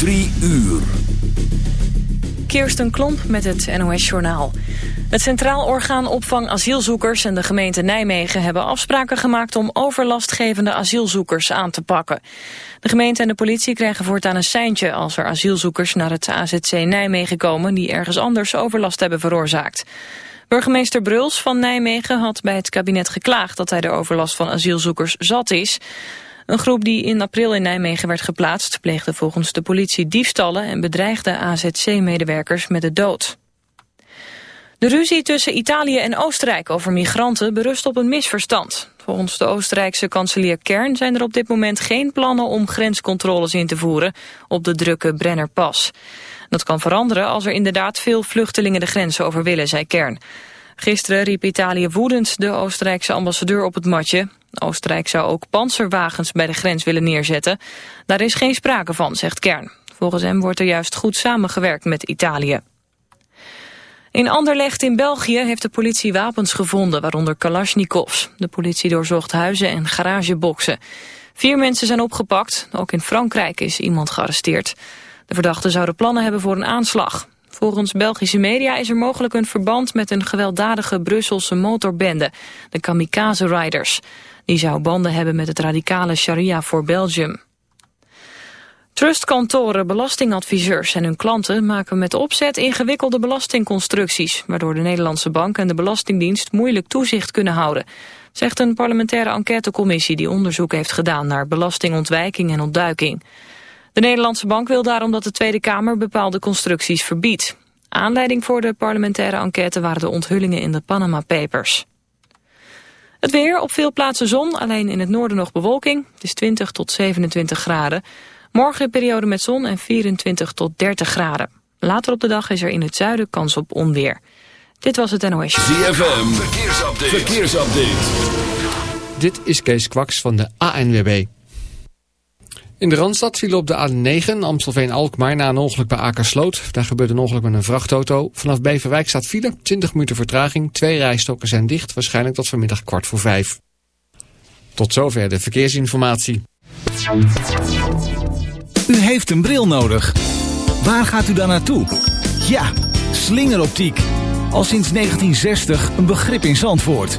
Drie uur. Kirsten Klomp met het NOS-journaal. Het Centraal Orgaan Opvang Asielzoekers en de gemeente Nijmegen... hebben afspraken gemaakt om overlastgevende asielzoekers aan te pakken. De gemeente en de politie krijgen voortaan een seintje... als er asielzoekers naar het AZC Nijmegen komen... die ergens anders overlast hebben veroorzaakt. Burgemeester Bruls van Nijmegen had bij het kabinet geklaagd... dat hij de overlast van asielzoekers zat is... Een groep die in april in Nijmegen werd geplaatst... pleegde volgens de politie diefstallen en bedreigde AZC-medewerkers met de dood. De ruzie tussen Italië en Oostenrijk over migranten berust op een misverstand. Volgens de Oostenrijkse kanselier Kern zijn er op dit moment geen plannen om grenscontroles in te voeren op de drukke Brennerpas. Dat kan veranderen als er inderdaad veel vluchtelingen de grens over willen, zei Kern. Gisteren riep Italië woedend de Oostenrijkse ambassadeur op het matje. Oostenrijk zou ook panzerwagens bij de grens willen neerzetten. Daar is geen sprake van, zegt Kern. Volgens hem wordt er juist goed samengewerkt met Italië. In Anderlecht in België heeft de politie wapens gevonden, waaronder Kalashnikovs. De politie doorzocht huizen en garageboxen. Vier mensen zijn opgepakt. Ook in Frankrijk is iemand gearresteerd. De verdachten zouden plannen hebben voor een aanslag. Volgens Belgische media is er mogelijk een verband met een gewelddadige Brusselse motorbende, de Kamikaze Riders. Die zou banden hebben met het radicale Sharia voor Belgium. Trustkantoren, belastingadviseurs en hun klanten maken met opzet ingewikkelde belastingconstructies, waardoor de Nederlandse Bank en de Belastingdienst moeilijk toezicht kunnen houden, zegt een parlementaire enquêtecommissie die onderzoek heeft gedaan naar belastingontwijking en ontduiking. De Nederlandse Bank wil daarom dat de Tweede Kamer bepaalde constructies verbiedt. Aanleiding voor de parlementaire enquête waren de onthullingen in de Panama Papers. Het weer, op veel plaatsen zon, alleen in het noorden nog bewolking. Het is 20 tot 27 graden. Morgen een periode met zon en 24 tot 30 graden. Later op de dag is er in het zuiden kans op onweer. Dit was het NOS. ZFM, verkeersupdate. verkeersupdate. Dit is Kees Kwaks van de ANWB. In de Randstad viel op de A9 Amstelveen-Alkmaar na een ongeluk bij Akersloot. Daar gebeurde een ongeluk met een vrachtauto. Vanaf Beverwijk staat file, 20 minuten vertraging. Twee rijstokken zijn dicht, waarschijnlijk tot vanmiddag kwart voor vijf. Tot zover de verkeersinformatie. U heeft een bril nodig. Waar gaat u dan naartoe? Ja, slingeroptiek. Al sinds 1960 een begrip in Zandvoort.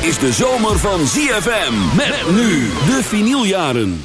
Is de zomer van ZFM. Met nu de vinyljaren.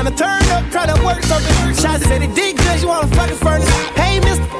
Tryna turn up, tryna work something. Shots said it did good, you wanna fucking furnace. Hey, mister.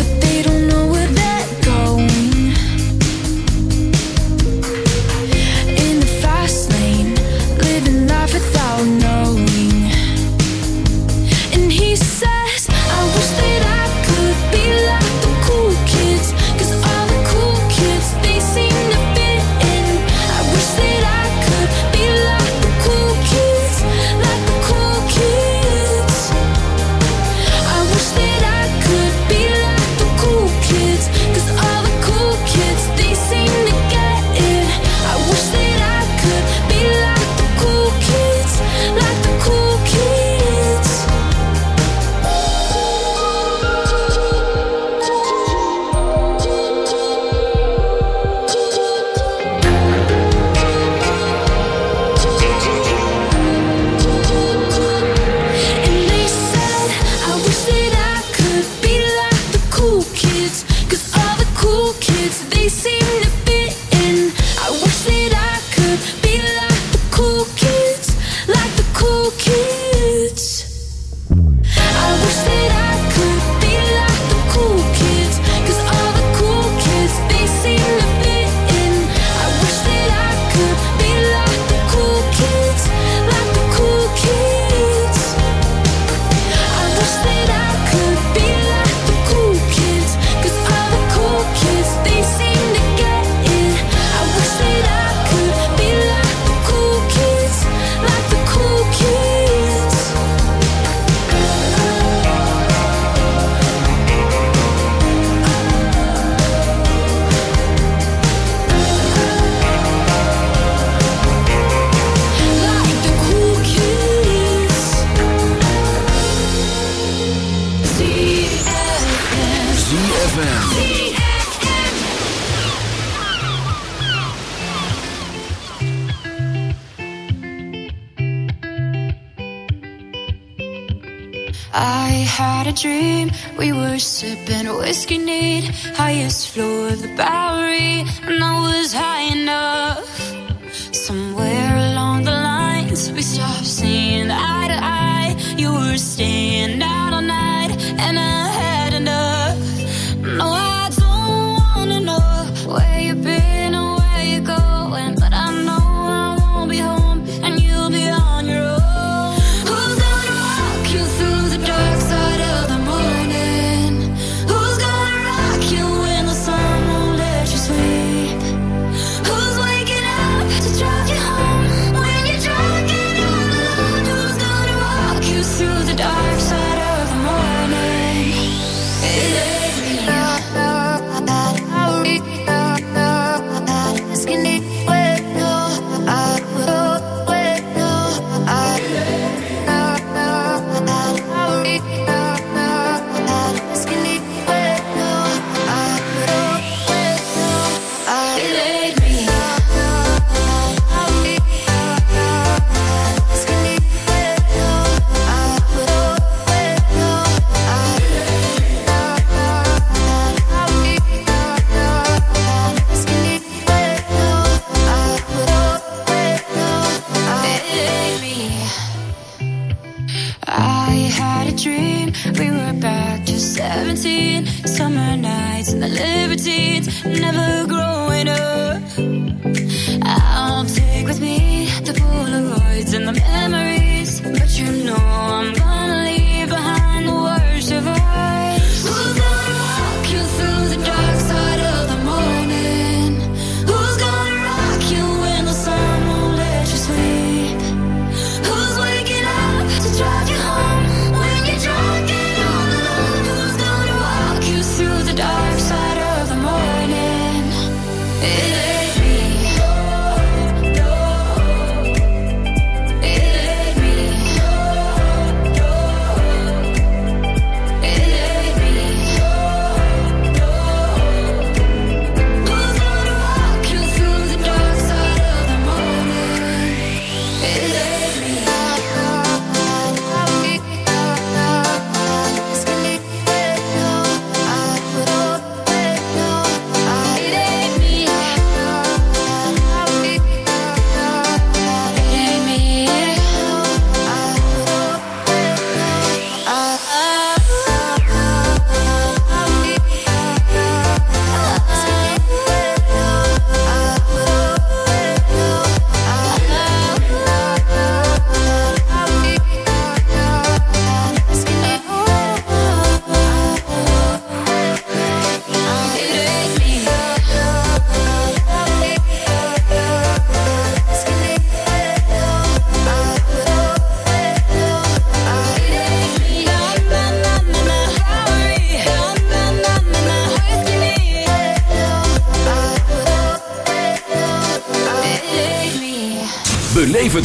the back.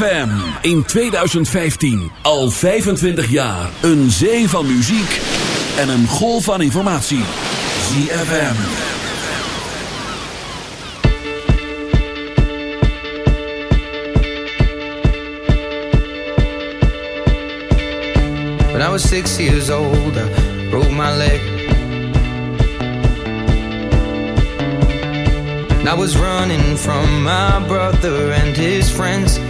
ZFM in 2015 al 25 jaar een zee van muziek en een golf van informatie. ZFM. When I was six years old, I broke my leg. And I was running from my brother and his friends.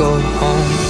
go home.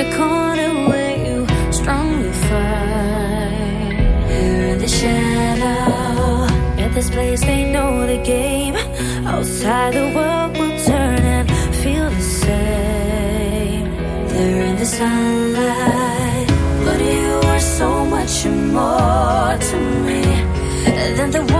a corner where you strongly fight. Here in the shadow, at this place they know the game. Outside the world will turn and feel the same. They're in the sunlight, but you are so much more to me than the one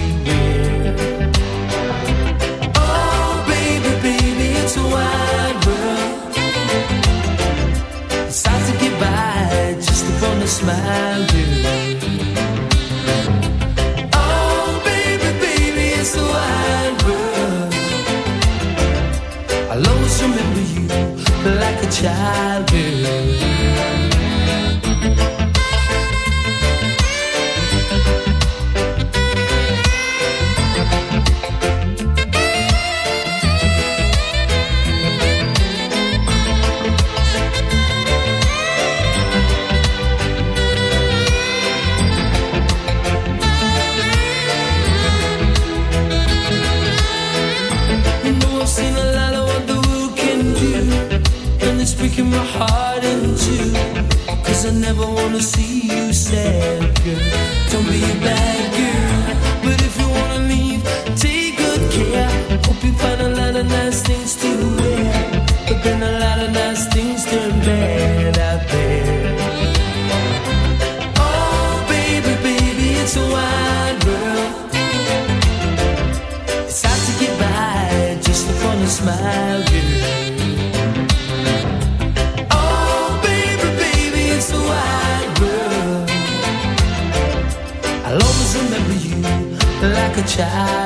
Wide world. It's hard to get by just upon a smile. Oh, baby, baby, it's a wide world. I'll always remember you like a child, girl. see child.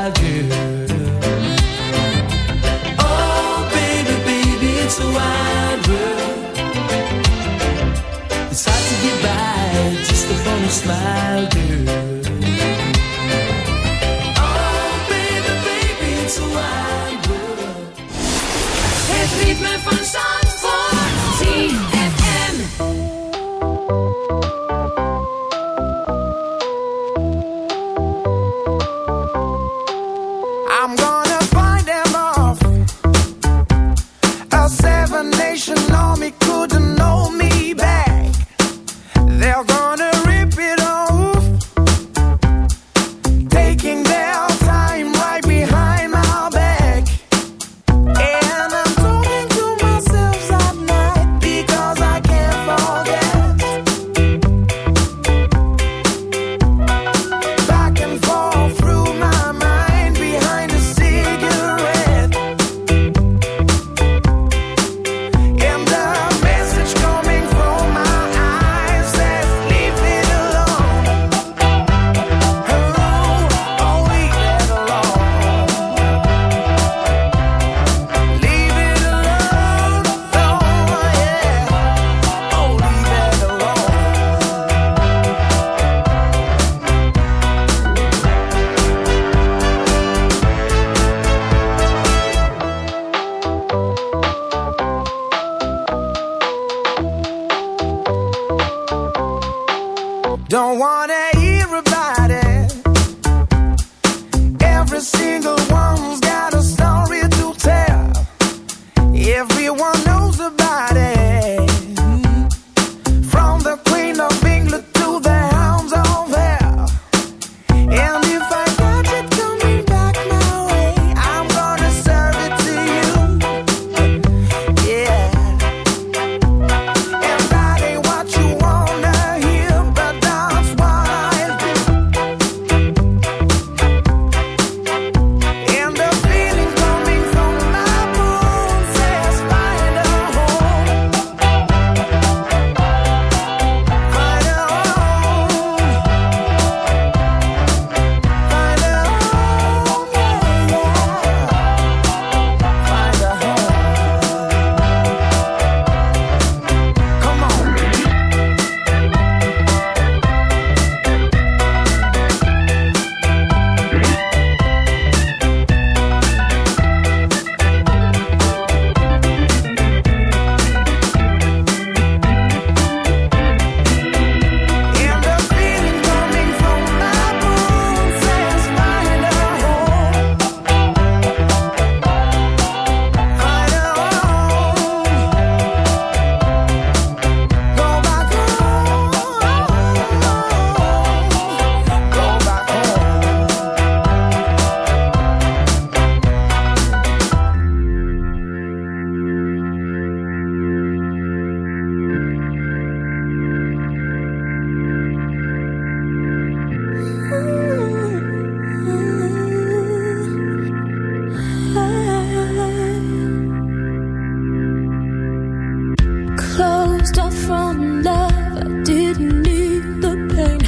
stuff from love. I didn't need the pain.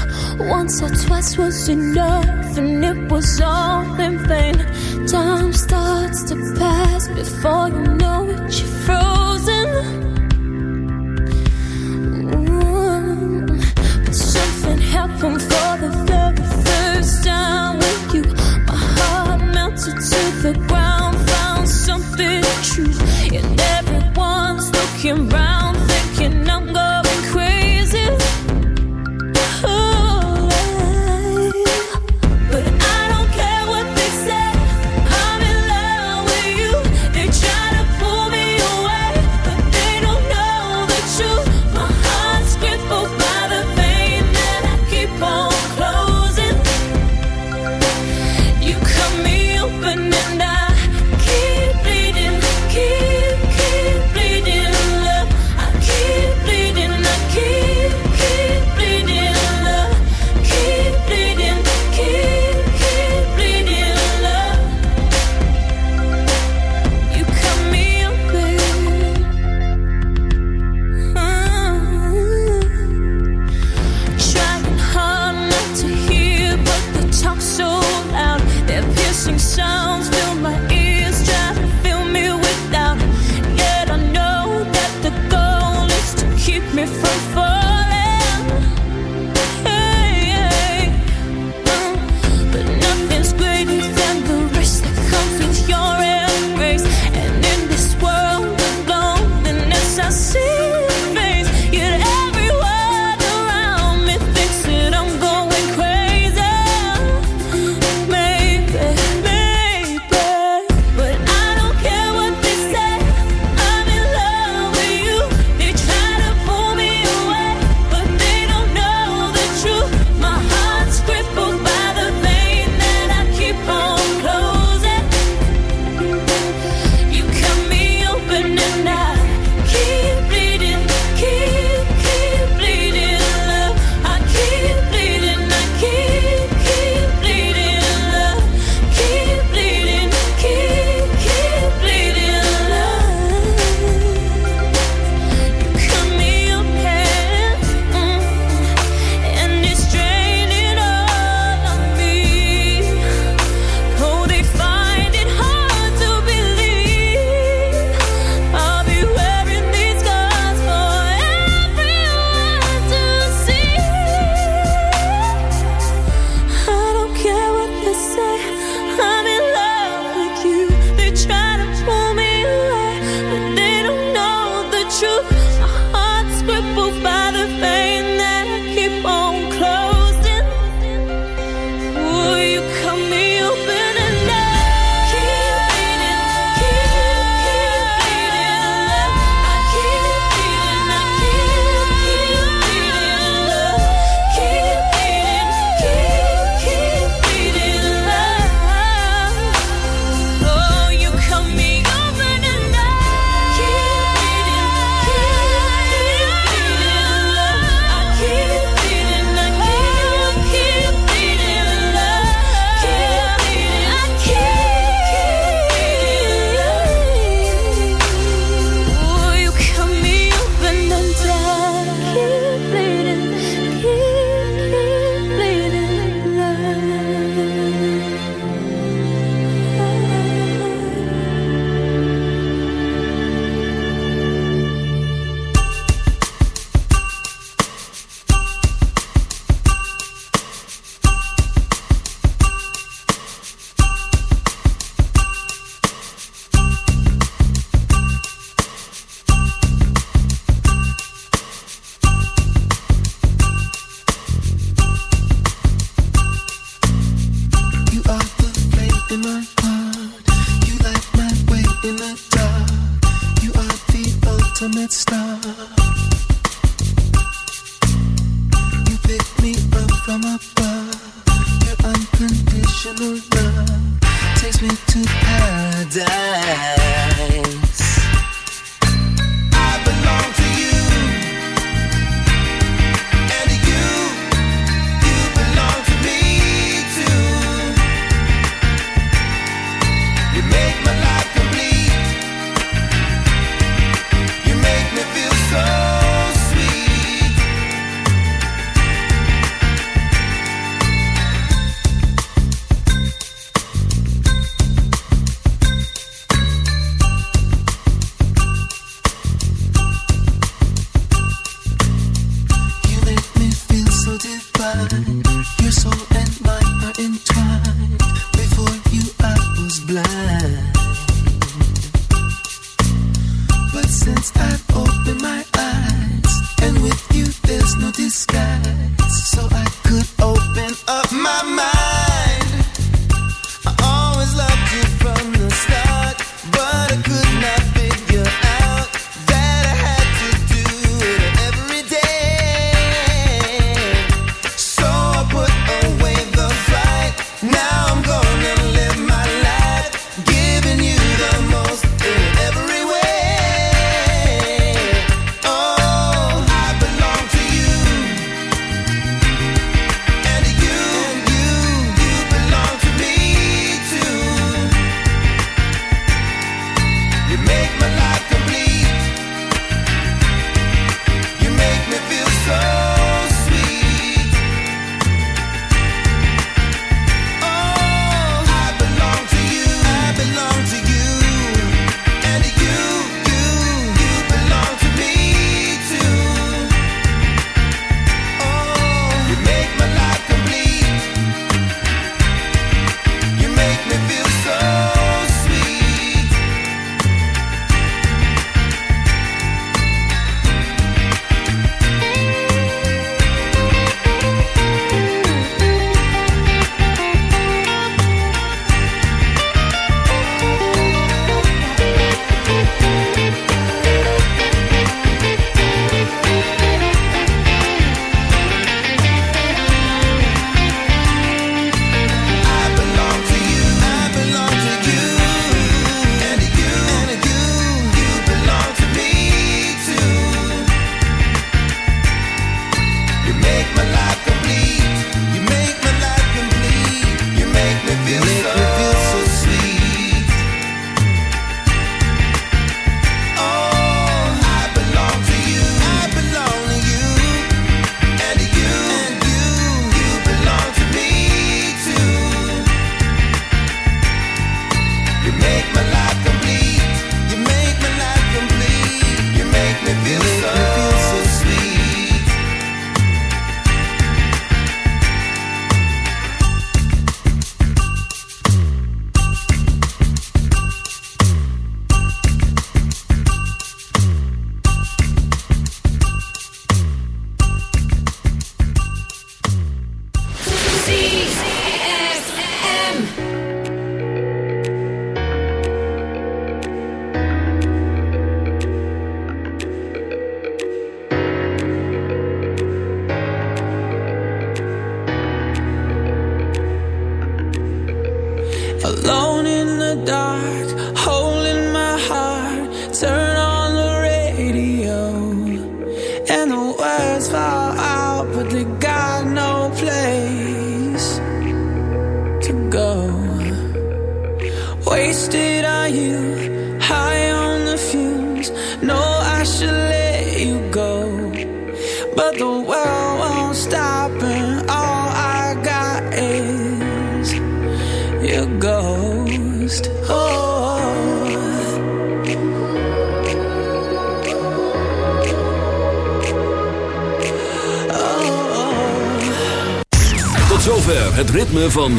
Once or twice was enough, and it was all in vain. Time starts to pass before you know it. You